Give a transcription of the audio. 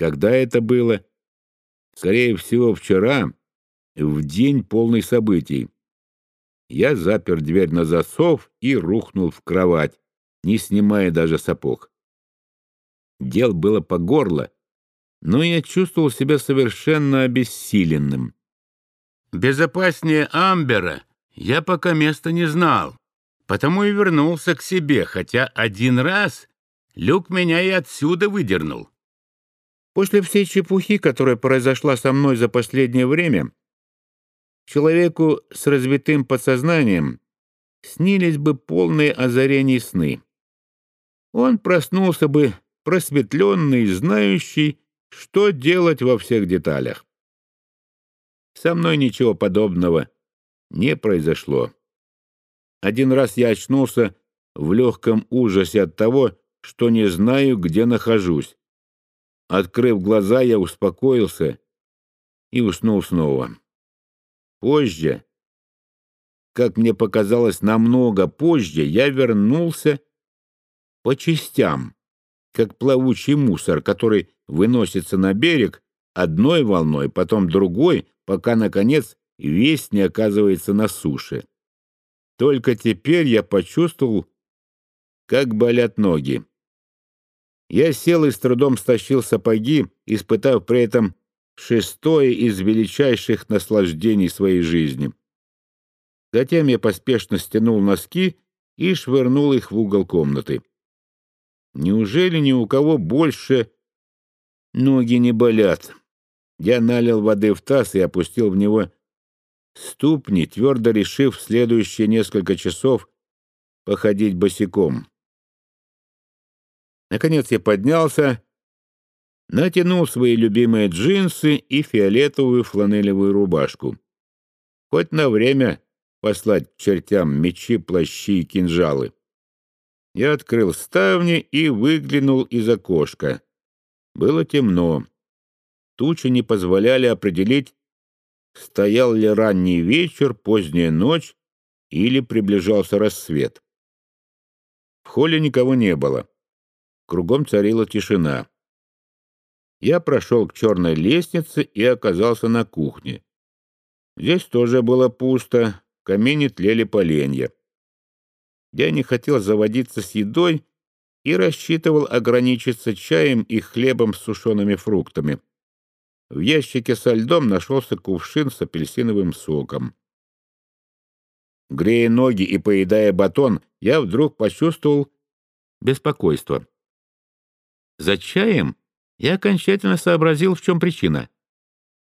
Когда это было? Скорее всего, вчера, в день полный событий. Я запер дверь на засов и рухнул в кровать, не снимая даже сапог. Дел было по горло, но я чувствовал себя совершенно обессиленным. Безопаснее Амбера я пока места не знал, потому и вернулся к себе, хотя один раз Люк меня и отсюда выдернул. После всей чепухи, которая произошла со мной за последнее время, человеку с развитым подсознанием снились бы полные озарения сны. Он проснулся бы просветленный, знающий, что делать во всех деталях. Со мной ничего подобного не произошло. Один раз я очнулся в легком ужасе от того, что не знаю, где нахожусь. Открыв глаза, я успокоился и уснул снова. Позже, как мне показалось, намного позже, я вернулся по частям, как плавучий мусор, который выносится на берег одной волной, потом другой, пока, наконец, весь не оказывается на суше. Только теперь я почувствовал, как болят ноги. Я сел и с трудом стащил сапоги, испытав при этом шестое из величайших наслаждений своей жизни. Затем я поспешно стянул носки и швырнул их в угол комнаты. Неужели ни у кого больше ноги не болят? Я налил воды в таз и опустил в него ступни, твердо решив в следующие несколько часов походить босиком. Наконец я поднялся, натянул свои любимые джинсы и фиолетовую фланелевую рубашку. Хоть на время послать чертям мечи, плащи и кинжалы. Я открыл ставни и выглянул из окошка. Было темно. Тучи не позволяли определить, стоял ли ранний вечер, поздняя ночь или приближался рассвет. В холле никого не было. Кругом царила тишина. Я прошел к черной лестнице и оказался на кухне. Здесь тоже было пусто, в тлели поленья. Я не хотел заводиться с едой и рассчитывал ограничиться чаем и хлебом с сушеными фруктами. В ящике со льдом нашелся кувшин с апельсиновым соком. Грея ноги и поедая батон, я вдруг почувствовал беспокойство. За чаем я окончательно сообразил, в чем причина.